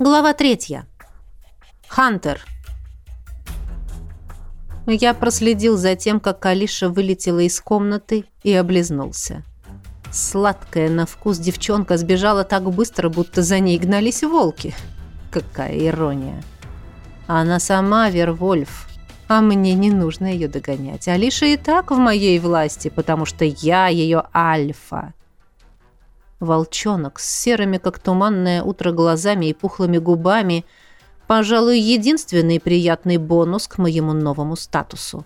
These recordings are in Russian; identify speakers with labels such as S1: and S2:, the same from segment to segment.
S1: Глава третья. Хантер. Я проследил за тем, как Алиша вылетела из комнаты и облизнулся. Сладкая на вкус девчонка сбежала так быстро, будто за ней гнались волки. Какая ирония. Она сама Вервольф, а мне не нужно ее догонять. Алиша и так в моей власти, потому что я ее альфа. Волчонок с серыми, как туманное утро, глазами и пухлыми губами – пожалуй, единственный приятный бонус к моему новому статусу.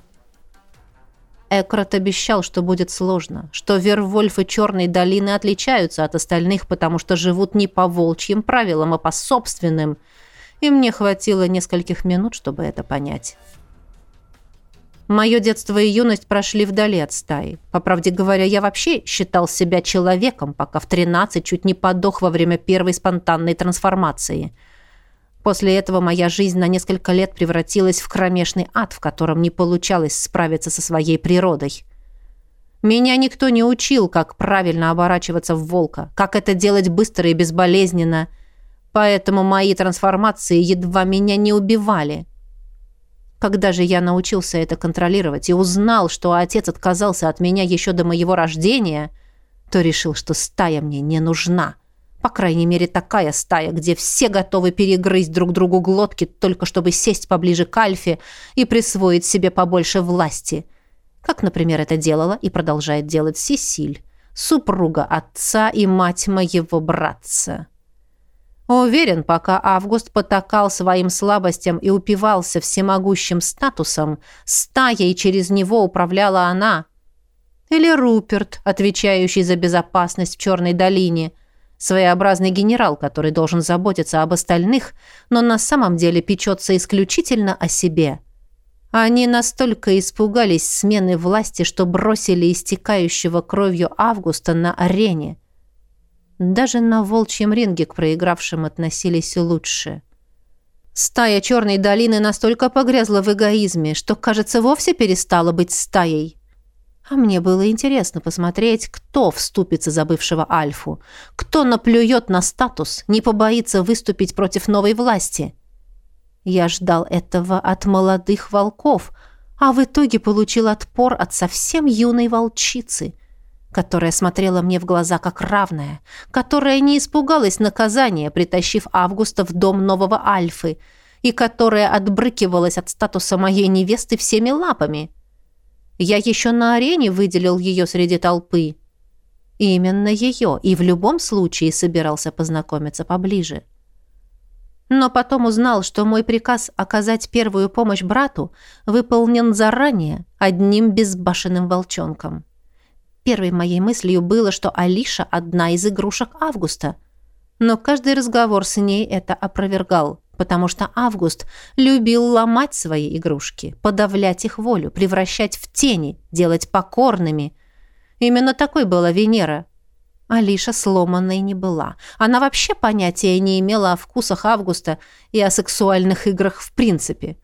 S1: Экрат обещал, что будет сложно, что Вервольф и Черной долины отличаются от остальных, потому что живут не по волчьим правилам, а по собственным, и мне хватило нескольких минут, чтобы это понять. Мое детство и юность прошли вдали от стаи. По правде говоря, я вообще считал себя человеком, пока в 13 чуть не подох во время первой спонтанной трансформации – После этого моя жизнь на несколько лет превратилась в кромешный ад, в котором не получалось справиться со своей природой. Меня никто не учил, как правильно оборачиваться в волка, как это делать быстро и безболезненно. Поэтому мои трансформации едва меня не убивали. Когда же я научился это контролировать и узнал, что отец отказался от меня еще до моего рождения, то решил, что стая мне не нужна. По крайней мере, такая стая, где все готовы перегрызть друг другу глотки, только чтобы сесть поближе к Альфе и присвоить себе побольше власти. Как, например, это делала и продолжает делать Сесиль, супруга отца и мать моего братца. Уверен, пока Август потакал своим слабостям и упивался всемогущим статусом, стаей через него управляла она. Или Руперт, отвечающий за безопасность в Черной долине – Своеобразный генерал, который должен заботиться об остальных, но на самом деле печется исключительно о себе. Они настолько испугались смены власти, что бросили истекающего кровью Августа на арене. Даже на волчьем ринге к проигравшим относились лучше. Стая Черной долины настолько погрязла в эгоизме, что, кажется, вовсе перестала быть стаей. А мне было интересно посмотреть, кто вступится за бывшего Альфу, кто наплюет на статус, не побоится выступить против новой власти. Я ждал этого от молодых волков, а в итоге получил отпор от совсем юной волчицы, которая смотрела мне в глаза как равная, которая не испугалась наказания, притащив Августа в дом нового Альфы, и которая отбрыкивалась от статуса моей невесты всеми лапами — я еще на арене выделил ее среди толпы. Именно ее, и в любом случае собирался познакомиться поближе. Но потом узнал, что мой приказ оказать первую помощь брату выполнен заранее одним безбашенным волчонком. Первой моей мыслью было, что Алиша – одна из игрушек Августа. Но каждый разговор с ней это опровергал потому что Август любил ломать свои игрушки, подавлять их волю, превращать в тени, делать покорными. Именно такой была Венера. Алиша сломанной не была. Она вообще понятия не имела о вкусах Августа и о сексуальных играх в принципе.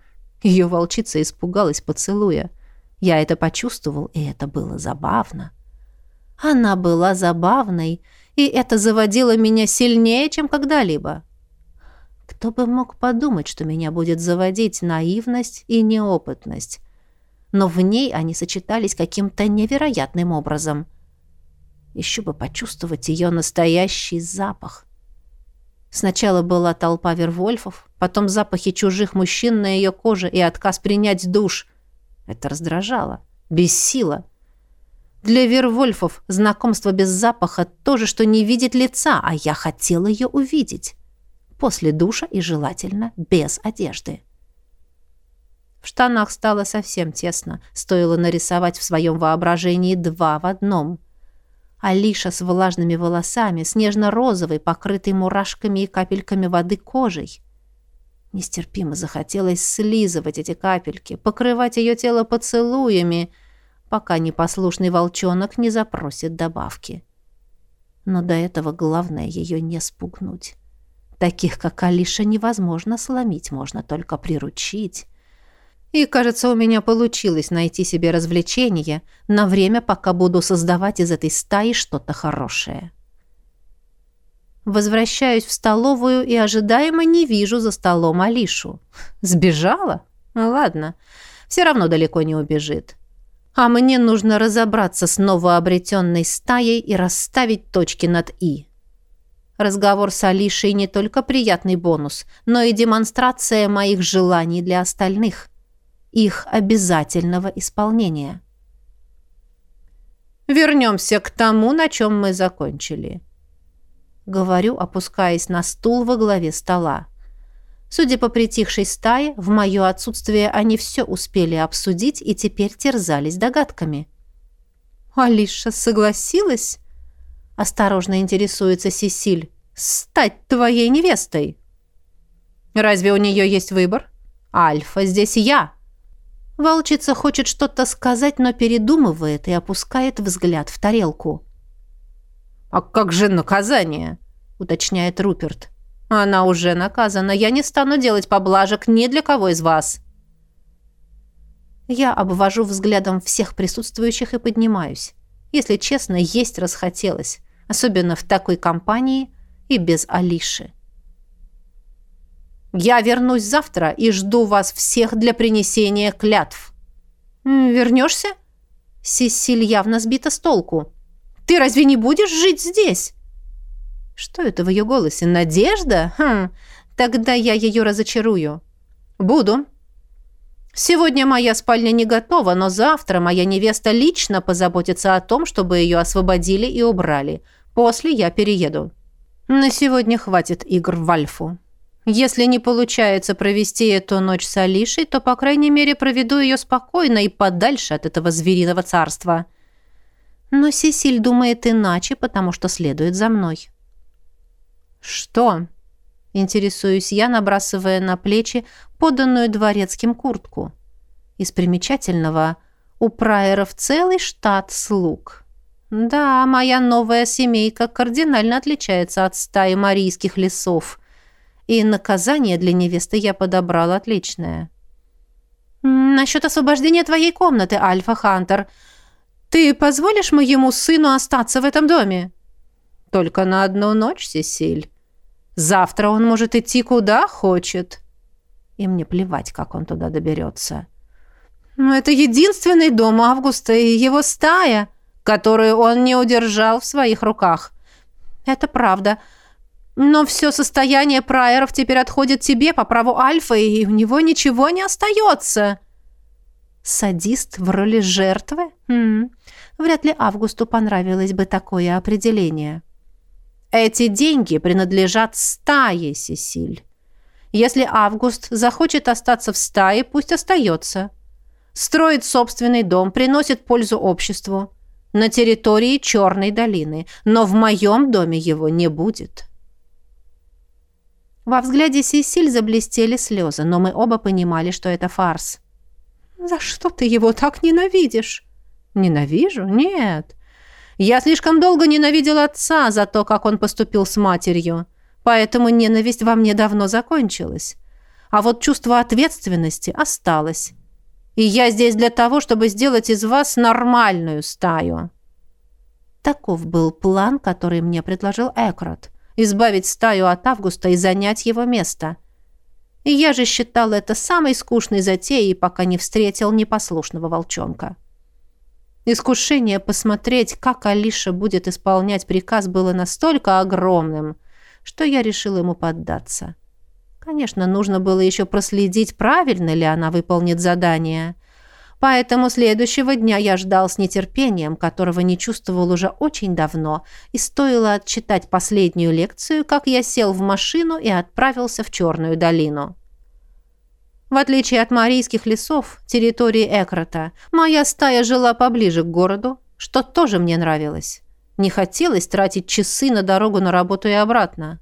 S1: Ее волчица испугалась поцелуя. Я это почувствовал, и это было забавно. Она была забавной, и это заводило меня сильнее, чем когда-либо. Кто бы мог подумать, что меня будет заводить наивность и неопытность? Но в ней они сочетались каким-то невероятным образом. Еще бы почувствовать ее настоящий запах. Сначала была толпа вервольфов, потом запахи чужих мужчин на ее коже и отказ принять душ. Это раздражало, бессило. Для вервольфов знакомство без запаха то же, что не видеть лица, а я хотела ее увидеть после душа и желательно без одежды. В штанах стало совсем тесно, стоило нарисовать в своем воображении два в одном. Алиша с влажными волосами, снежно-розовой, покрытой мурашками и капельками воды кожей. Нестерпимо захотелось слизывать эти капельки, покрывать ее тело поцелуями, пока непослушный волчонок не запросит добавки. Но до этого главное ее не спугнуть. Таких, как Алиша, невозможно сломить, можно только приручить. И, кажется, у меня получилось найти себе развлечение на время, пока буду создавать из этой стаи что-то хорошее. Возвращаюсь в столовую и ожидаемо не вижу за столом Алишу. Сбежала? Ну ладно, все равно далеко не убежит. А мне нужно разобраться с новообретенной стаей и расставить точки над «и». Разговор с Алишей не только приятный бонус, но и демонстрация моих желаний для остальных. Их обязательного исполнения. Вернемся к тому, на чем мы закончили. Говорю, опускаясь на стул во главе стола. Судя по притихшей стае, в мое отсутствие они все успели обсудить и теперь терзались догадками. «Алиша согласилась?» Осторожно интересуется Сесиль. «Стать твоей невестой?» «Разве у нее есть выбор? Альфа, здесь я!» Волчица хочет что-то сказать, но передумывает и опускает взгляд в тарелку. «А как же наказание?» — уточняет Руперт. «Она уже наказана. Я не стану делать поблажек ни для кого из вас». Я обвожу взглядом всех присутствующих и поднимаюсь. Если честно, есть расхотелось, особенно в такой компании и без Алиши. «Я вернусь завтра и жду вас всех для принесения клятв». «Вернешься?» Сесиль явно сбита с толку. Ты разве не будешь жить здесь?» Что это в ее голосе? Надежда? Хм, тогда я ее разочарую. Буду. Сегодня моя спальня не готова, но завтра моя невеста лично позаботится о том, чтобы ее освободили и убрали. После я перееду. На сегодня хватит игр в Альфу. Если не получается провести эту ночь с Алишей, то, по крайней мере, проведу ее спокойно и подальше от этого звериного царства. Но Сесиль думает иначе, потому что следует за мной. «Что?» — интересуюсь я, набрасывая на плечи поданную дворецким куртку. Из примечательного у прайеров целый штат слуг. Да, моя новая семейка кардинально отличается от стаи марийских лесов, и наказание для невесты я подобрал отличное. «Насчет освобождения твоей комнаты, Альфа Хантер», ты позволишь моему сыну остаться в этом доме? Только на одну ночь, Сесиль. Завтра он может идти куда хочет. И мне плевать, как он туда доберется. Но это единственный дом Августа и его стая, которую он не удержал в своих руках. Это правда. Но все состояние прайеров теперь отходит тебе по праву Альфа, и у него ничего не остается. Садист в роли жертвы? Хм. Вряд ли Августу понравилось бы такое определение. Эти деньги принадлежат стае, Сесиль. Если Август захочет остаться в стае, пусть остается. Строит собственный дом, приносит пользу обществу. На территории Черной долины. Но в моем доме его не будет. Во взгляде Сесиль заблестели слезы, но мы оба понимали, что это фарс. «За что ты его так ненавидишь?» «Ненавижу? Нет. Я слишком долго ненавидел отца за то, как он поступил с матерью, поэтому ненависть во мне давно закончилась. А вот чувство ответственности осталось. И я здесь для того, чтобы сделать из вас нормальную стаю». Таков был план, который мне предложил Экрот. Избавить стаю от Августа и занять его место – и я же считал это самой скучной затеей, пока не встретил непослушного волчонка. Искушение посмотреть, как Алиша будет исполнять приказ, было настолько огромным, что я решил ему поддаться. Конечно, нужно было еще проследить, правильно ли она выполнит задание. Поэтому следующего дня я ждал с нетерпением, которого не чувствовал уже очень давно, и стоило отчитать последнюю лекцию, как я сел в машину и отправился в Черную долину. В отличие от марийских лесов, территории Экрота, моя стая жила поближе к городу, что тоже мне нравилось. Не хотелось тратить часы на дорогу на работу и обратно.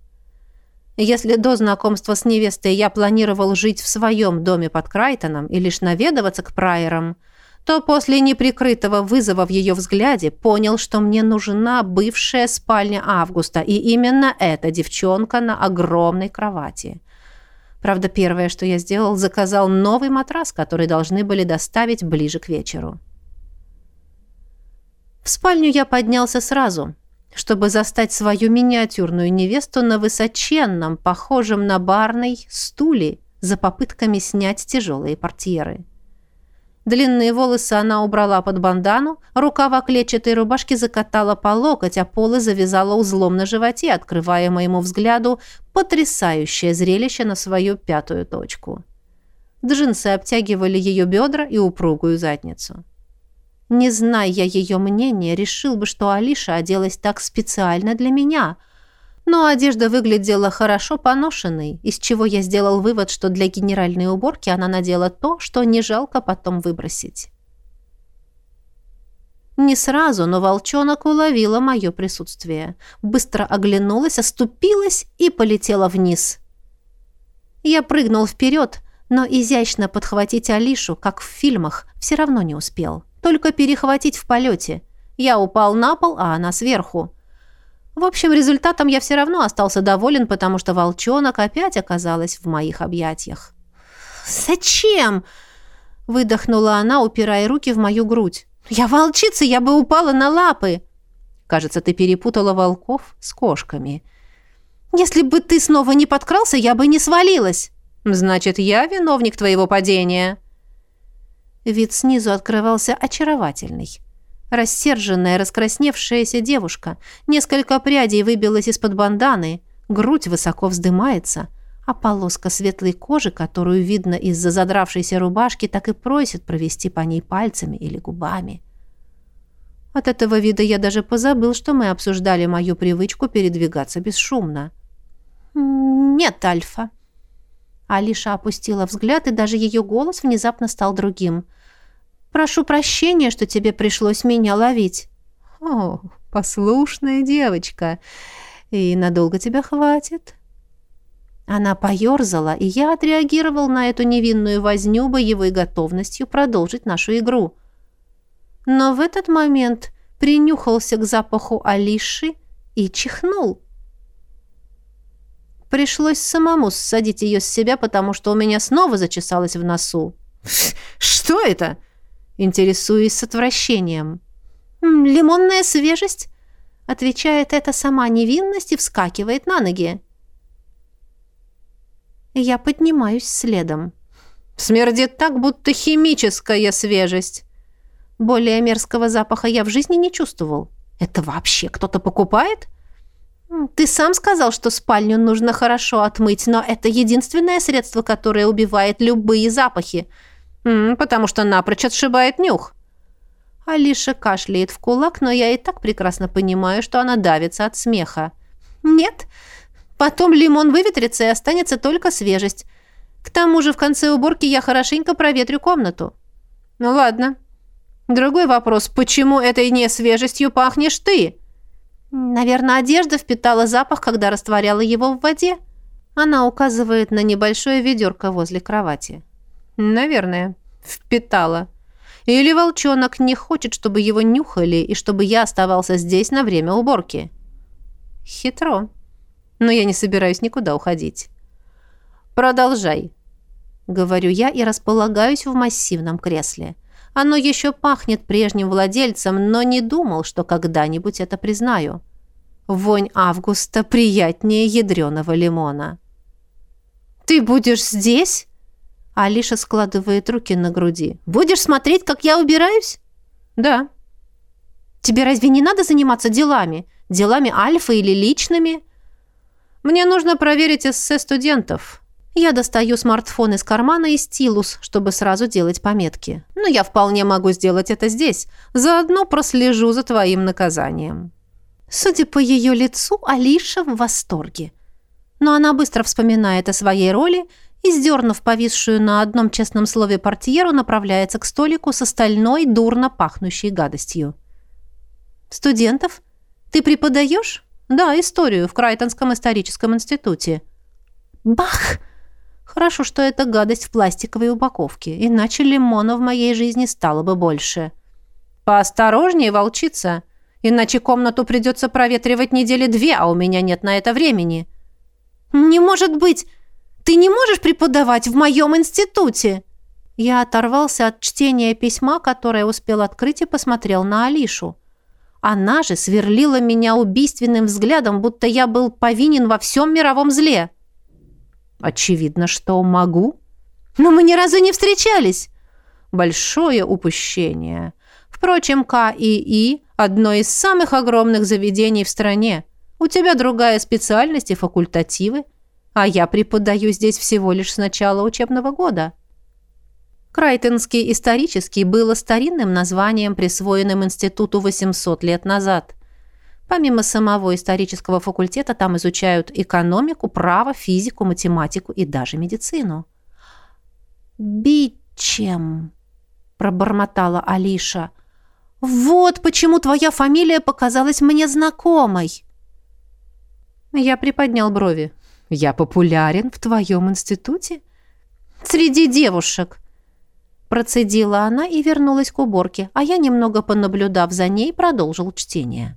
S1: Если до знакомства с невестой я планировал жить в своем доме под Крайтоном и лишь наведываться к прайерам, то после неприкрытого вызова в ее взгляде понял, что мне нужна бывшая спальня Августа, и именно эта девчонка на огромной кровати. Правда, первое, что я сделал, заказал новый матрас, который должны были доставить ближе к вечеру. В спальню я поднялся сразу – чтобы застать свою миниатюрную невесту на высоченном, похожем на барный, стуле за попытками снять тяжелые портьеры. Длинные волосы она убрала под бандану, рукава клетчатой рубашки закатала по локоть, а полы завязала узлом на животе, открывая моему взгляду потрясающее зрелище на свою пятую точку. Джинсы обтягивали ее бедра и упругую задницу. Не зная ее мнения, решил бы, что Алиша оделась так специально для меня – но одежда выглядела хорошо поношенной, из чего я сделал вывод, что для генеральной уборки она надела то, что не жалко потом выбросить. Не сразу, но волчонок уловила мое присутствие. Быстро оглянулась, оступилась и полетела вниз. Я прыгнул вперед, но изящно подхватить Алишу, как в фильмах, все равно не успел. Только перехватить в полете. Я упал на пол, а она сверху. В общем, результатом я все равно остался доволен, потому что волчонок опять оказалась в моих объятиях. «Зачем?» — выдохнула она, упирая руки в мою грудь. «Я волчица, я бы упала на лапы!» «Кажется, ты перепутала волков с кошками». «Если бы ты снова не подкрался, я бы не свалилась!» «Значит, я виновник твоего падения!» Вид снизу открывался очаровательный. Рассерженная, раскрасневшаяся девушка. Несколько прядей выбилось из-под банданы. Грудь высоко вздымается. А полоска светлой кожи, которую видно из-за задравшейся рубашки, так и просит провести по ней пальцами или губами. От этого вида я даже позабыл, что мы обсуждали мою привычку передвигаться бесшумно. «Нет, Альфа». Алиша опустила взгляд, и даже ее голос внезапно стал другим – Прошу прощения, что тебе пришлось меня ловить». «О, послушная девочка. И надолго тебя хватит?» Она поерзала, и я отреагировал на эту невинную возню боевой готовностью продолжить нашу игру. Но в этот момент принюхался к запаху Алиши и чихнул. Пришлось самому ссадить ее с себя, потому что у меня снова зачесалось в носу. «Что это?» Интересуясь с отвращением. «Лимонная свежесть?» Отвечает это сама невинность и вскакивает на ноги. Я поднимаюсь следом. Смердит так, будто химическая свежесть. Более мерзкого запаха я в жизни не чувствовал. Это вообще кто-то покупает? Ты сам сказал, что спальню нужно хорошо отмыть, но это единственное средство, которое убивает любые запахи. «Потому что напрочь отшибает нюх». Алиша кашляет в кулак, но я и так прекрасно понимаю, что она давится от смеха. «Нет, потом лимон выветрится и останется только свежесть. К тому же в конце уборки я хорошенько проветрю комнату». «Ну ладно. Другой вопрос, почему этой не свежестью пахнешь ты?» «Наверное, одежда впитала запах, когда растворяла его в воде». Она указывает на небольшое ведерко возле кровати. Наверное, впитала. Или волчонок не хочет, чтобы его нюхали и чтобы я оставался здесь на время уборки. Хитро. Но я не собираюсь никуда уходить. Продолжай. Говорю я и располагаюсь в массивном кресле. Оно еще пахнет прежним владельцем, но не думал, что когда-нибудь это признаю. Вонь августа приятнее ядреного лимона. «Ты будешь здесь?» Алиша складывает руки на груди. «Будешь смотреть, как я убираюсь?» «Да». «Тебе разве не надо заниматься делами? Делами Альфа или личными?» «Мне нужно проверить эссе студентов». Я достаю смартфон из кармана и стилус, чтобы сразу делать пометки. Но я вполне могу сделать это здесь. Заодно прослежу за твоим наказанием. Судя по ее лицу, Алиша в восторге. Но она быстро вспоминает о своей роли и, сдернув повисшую на одном честном слове портьеру, направляется к столику с остальной дурно пахнущей гадостью. «Студентов? Ты преподаешь?» «Да, историю в Крайтонском историческом институте». «Бах!» Хорошо, что это гадость в пластиковой упаковке, иначе лимона в моей жизни стало бы больше. «Поосторожнее, волчица, иначе комнату придется проветривать недели две, а у меня нет на это времени». «Не может быть! Ты не можешь преподавать в моем институте!» Я оторвался от чтения письма, которое успел открыть, и посмотрел на Алишу. Она же сверлила меня убийственным взглядом, будто я был повинен во всем мировом зле. Очевидно, что могу. Но мы ни разу не встречались. Большое упущение. Впрочем, КИИ – одно из самых огромных заведений в стране. У тебя другая специальность и факультативы, а я преподаю здесь всего лишь с начала учебного года. Крайтонский исторический было старинным названием, присвоенным институту 800 лет назад. Помимо самого исторического факультета там изучают экономику, право, физику, математику и даже медицину. «Бичем», — пробормотала Алиша. «Вот почему твоя фамилия показалась мне знакомой». Я приподнял брови. «Я популярен в твоем институте?» «Среди девушек», Процедила она и вернулась к уборке, а я, немного понаблюдав за ней, продолжил чтение.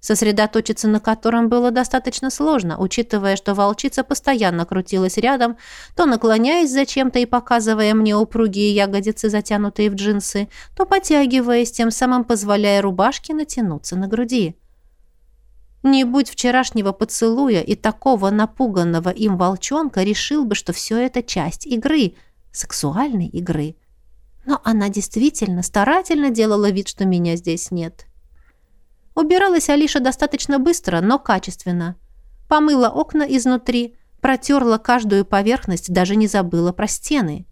S1: Сосредоточиться на котором было достаточно сложно, учитывая, что волчица постоянно крутилась рядом, то наклоняясь зачем-то и показывая мне упругие ягодицы, затянутые в джинсы, то потягиваясь, тем самым позволяя рубашке натянуться на груди. Не будь вчерашнего поцелуя и такого напуганного им волчонка, решил бы, что все это часть игры, сексуальной игры – но она действительно старательно делала вид, что меня здесь нет. Убиралась Алиша достаточно быстро, но качественно. Помыла окна изнутри, протерла каждую поверхность, даже не забыла про стены.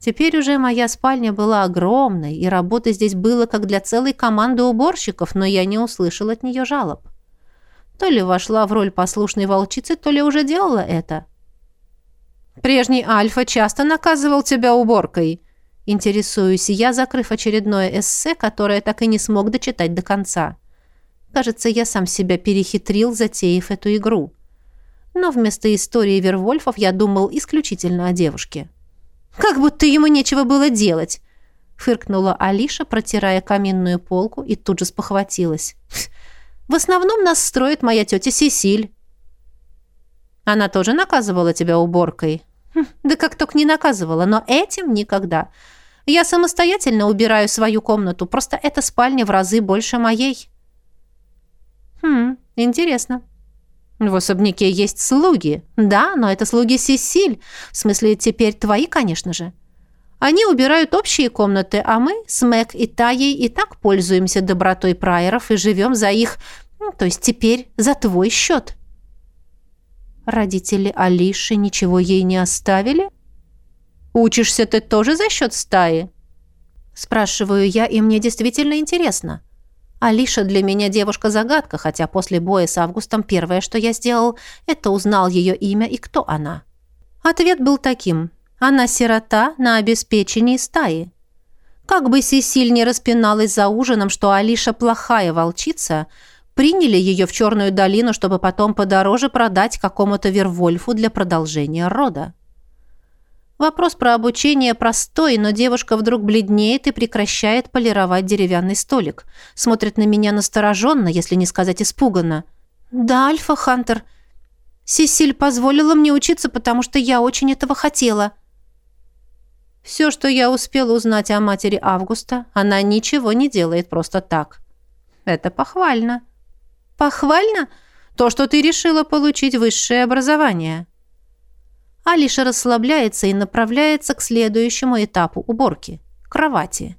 S1: Теперь уже моя спальня была огромной, и работы здесь было как для целой команды уборщиков, но я не услышал от нее жалоб. То ли вошла в роль послушной волчицы, то ли уже делала это. «Прежний Альфа часто наказывал тебя уборкой», Интересуюсь я, закрыв очередное эссе, которое так и не смог дочитать до конца. Кажется, я сам себя перехитрил, затеяв эту игру. Но вместо истории Вервольфов я думал исключительно о девушке. «Как будто ему нечего было делать!» фыркнула Алиша, протирая каминную полку, и тут же спохватилась. «В основном нас строит моя тетя Сесиль». «Она тоже наказывала тебя уборкой?» хм, «Да как только не наказывала, но этим никогда. Я самостоятельно убираю свою комнату, просто эта спальня в разы больше моей. Хм, интересно. В особняке есть слуги. Да, но это слуги Сесиль. В смысле, теперь твои, конечно же. Они убирают общие комнаты, а мы с Мэг и Таей и так пользуемся добротой прайеров и живем за их... Ну, то есть теперь за твой счет. Родители Алиши ничего ей не оставили? — Учишься ты тоже за счет стаи?» Спрашиваю я, и мне действительно интересно. Алиша для меня девушка-загадка, хотя после боя с Августом первое, что я сделал, это узнал ее имя и кто она. Ответ был таким. Она сирота на обеспечении стаи. Как бы Сесиль не распиналась за ужином, что Алиша плохая волчица, приняли ее в Черную долину, чтобы потом подороже продать какому-то Вервольфу для продолжения рода. Вопрос про обучение простой, но девушка вдруг бледнеет и прекращает полировать деревянный столик. Смотрит на меня настороженно, если не сказать испуганно. «Да, Альфа Хантер. Сесиль позволила мне учиться, потому что я очень этого хотела». Все, что я успела узнать о матери Августа, она ничего не делает просто так. Это похвально. Похвально? То, что ты решила получить высшее образование. Алиша расслабляется и направляется к следующему этапу уборки – кровати.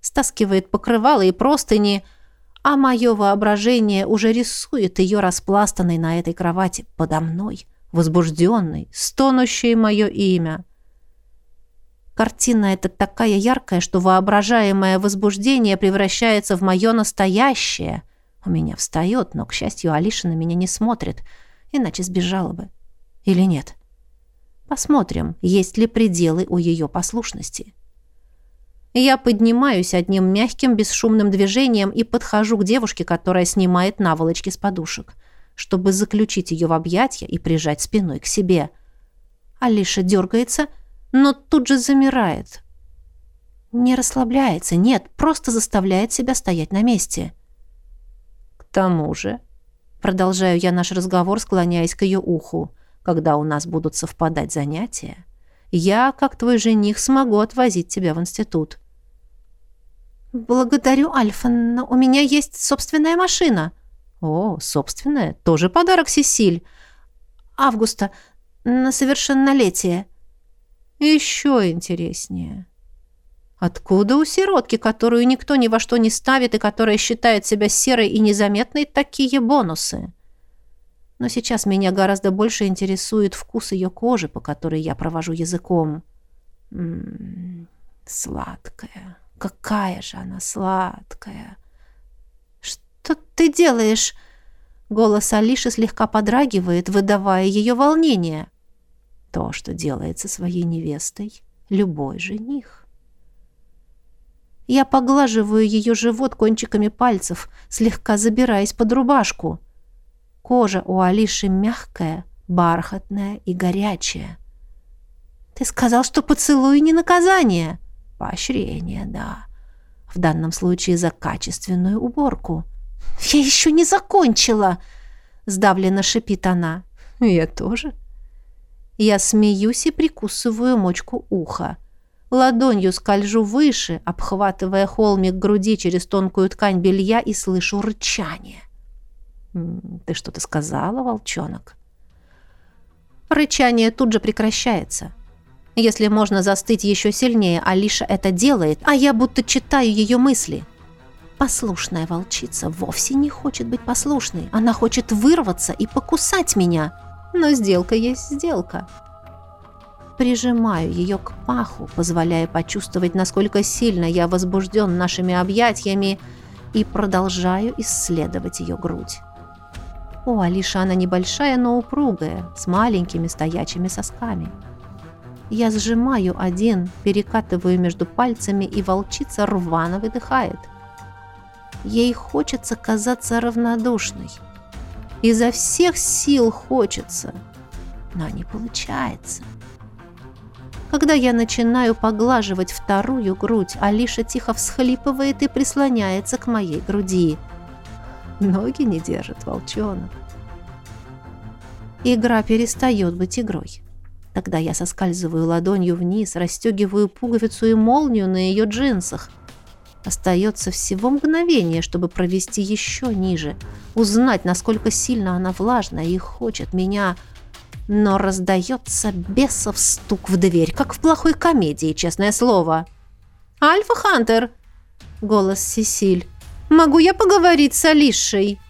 S1: Стаскивает покрывало и простыни, а мое воображение уже рисует ее распластанной на этой кровати подо мной, возбужденной, стонущей мое имя. Картина эта такая яркая, что воображаемое возбуждение превращается в мое настоящее. У меня встает, но, к счастью, Алиша на меня не смотрит, иначе сбежала бы. Или нет? — Посмотрим, есть ли пределы у ее послушности. Я поднимаюсь одним мягким, бесшумным движением и подхожу к девушке, которая снимает наволочки с подушек, чтобы заключить ее в объятья и прижать спиной к себе. Алиша дергается, но тут же замирает. Не расслабляется, нет, просто заставляет себя стоять на месте. Тому же, продолжаю я наш разговор, склоняясь к ее уху, когда у нас будут совпадать занятия, я, как твой жених, смогу отвозить тебя в институт. «Благодарю, Альфа, но у меня есть собственная машина». «О, собственная? Тоже подарок, Сесиль». «Августа, на совершеннолетие». «Еще интереснее». Откуда у сиротки, которую никто ни во что не ставит и которая считает себя серой и незаметной, такие бонусы? Но сейчас меня гораздо больше интересует вкус ее кожи, по которой я провожу языком. М-м, сладкая. Какая же она сладкая. Что ты делаешь? Голос Алиши слегка подрагивает, выдавая ее волнение. То, что делает со своей невестой любой жених. Я поглаживаю ее живот кончиками пальцев, слегка забираясь под рубашку. Кожа у Алиши мягкая, бархатная и горячая. «Ты сказал, что поцелуй не наказание!» «Поощрение, да. В данном случае за качественную уборку». «Я еще не закончила!» — сдавленно шипит она. «Я тоже». Я смеюсь и прикусываю мочку уха. Ладонью скольжу выше, обхватывая холмик груди через тонкую ткань белья и слышу рычание. «Ты что-то сказала, волчонок?» Рычание тут же прекращается. Если можно застыть еще сильнее, Алиша это делает, а я будто читаю ее мысли. Послушная волчица вовсе не хочет быть послушной. Она хочет вырваться и покусать меня. Но сделка есть сделка прижимаю ее к паху, позволяя почувствовать, насколько сильно я возбужден нашими объятиями, и продолжаю исследовать ее грудь. О, Алиша она небольшая, но упругая, с маленькими стоячими сосками. Я сжимаю один, перекатываю между пальцами, и волчица рвано выдыхает. Ей хочется казаться равнодушной. Изо всех сил хочется, но не получается. — когда я начинаю поглаживать вторую грудь, Алиша тихо всхлипывает и прислоняется к моей груди. Ноги не держит волчонок. Игра перестает быть игрой. Тогда я соскальзываю ладонью вниз, расстегиваю пуговицу и молнию на ее джинсах. Остается всего мгновение, чтобы провести еще ниже, узнать, насколько сильно она влажная и хочет меня но раздается бесов стук в дверь, как в плохой комедии, честное слово. «Альфа Хантер!» — голос Сесиль. «Могу я поговорить с Алишей?»